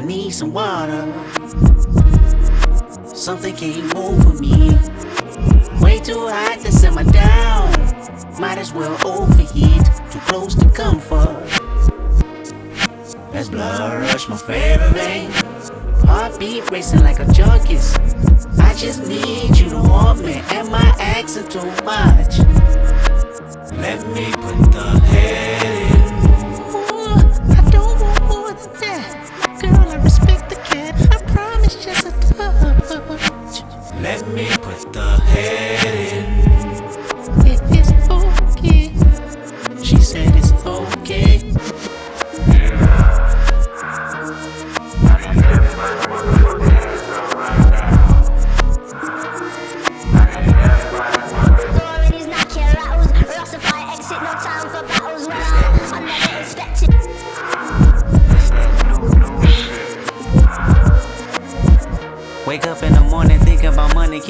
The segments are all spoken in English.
need some water. Something came over me. Way too hot to simmer down. Might as well overheat. Too close to comfort. That's blood rush, my favorite vein. Heartbeat racing like a junkie's. I just need you to want me. Am I asking too much? Let me put the head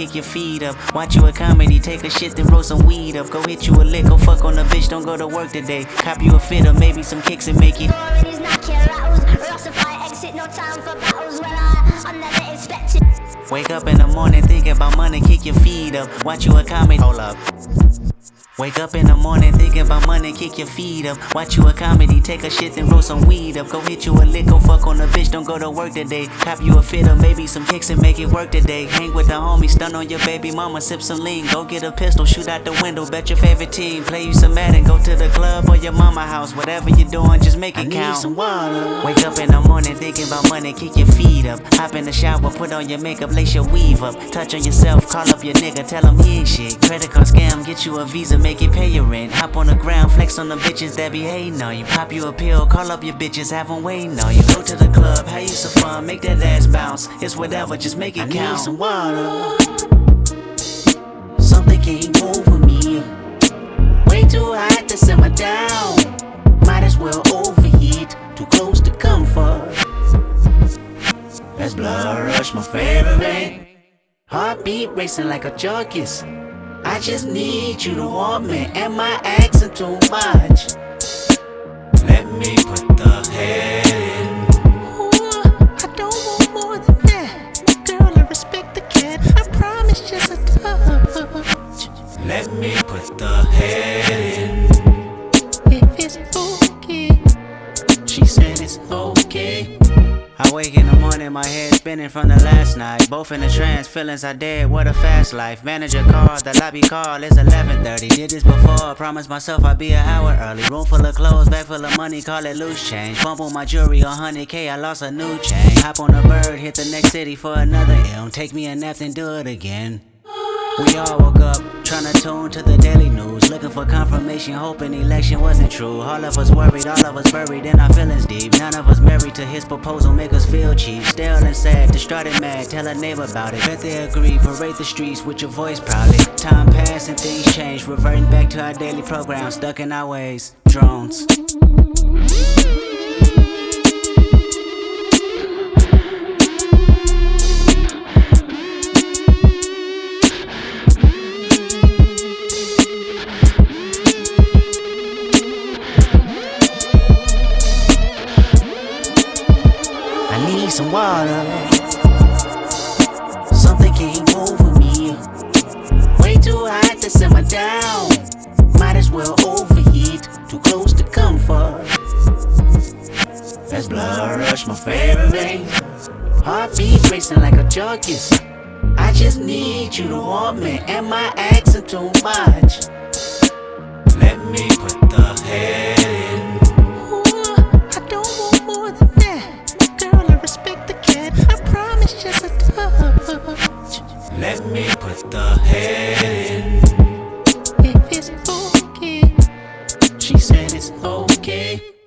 kick your feet up. Watch you a comedy, take a shit, then roll some weed up. Go hit you a lick, go fuck on the bitch, don't go to work today. Cop you a fit or maybe some kicks and make it. Authorities knock your rattles. Russify exit, no time for battles. When I, I never expected. Wake up in the morning, think about money, kick your feet up. Watch you a comedy, hold up. Wake up in the morning, thinking about money, kick your feet up. Watch you a comedy, take a shit, then roll some weed up. Go hit you a lick, go fuck on a bitch, don't go to work today. Cop you a fit or maybe some kicks and make it work today. Hang with the homies, stun on your baby mama, sip some lean. Go get a pistol, shoot out the window, bet your favorite team. Play you some Madden, go to the club or your mama house. Whatever you're doing, just make it I count. need some water. Wake up in the morning thinking about money, kick your feet up. Hop in the shower, put on your makeup, lace your weave up. Touch on yourself, call up your nigga, tell him he ain't shit. Credit card scam, get you a visa, make it pay your rent. Hop on the ground, flex on the bitches that be hating on you. Pop you a pill, call up your bitches, have them waiting on you. Go to the club, have you some fun, make that ass bounce. It's whatever, just make it I count. need some water. Something came over me. Way too hot to simmer down. Might as well overheat. Too close to comfort. That's blood rush, my favorite. Heartbeat racing like a junkie's. I just need you to want me. Am I asking too much? Let me put the head in. Ooh, I don't want more than that. Girl, I respect the cat. I promise just a touch. Let me put the head in. If it's okay. She said it's okay. I wake in the morning, my head spinning from the last night. Both in a trance, feelings are dead. What a fast life. Manager called, the lobby call. It's 11:30. Did this before. Promised myself I'd be an hour early. Room full of clothes, bag full of money. Call it loose change. Bump on my jewelry on 100k. I lost a new chain. Hop on a bird, hit the next city for another M. Take me a nap, then do it again. We all woke up, trying to tune to the daily news, looking for confirmation, hoping election wasn't true. All of us worried, all of us buried in our feelings deep. None of us married to his proposal, make us feel cheap. Still and sad, distraughted mad, tell a neighbor about it. Bet they agree, parade the streets with your voice proudly. Time passed and things changed, reverting back to our daily program, stuck in our ways. Drones. Need some water. Something came over me. Way too hot to simmer down. Might as well overheat. Too close to comfort. That's blood rush, my favorite vein. Heartbeat racing like a junkie's. I just need you to want me. Am I asking too much? put the head in. If it's okay, she said it's okay.